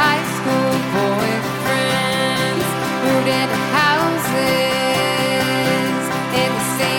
high school boyfriends houses in the same.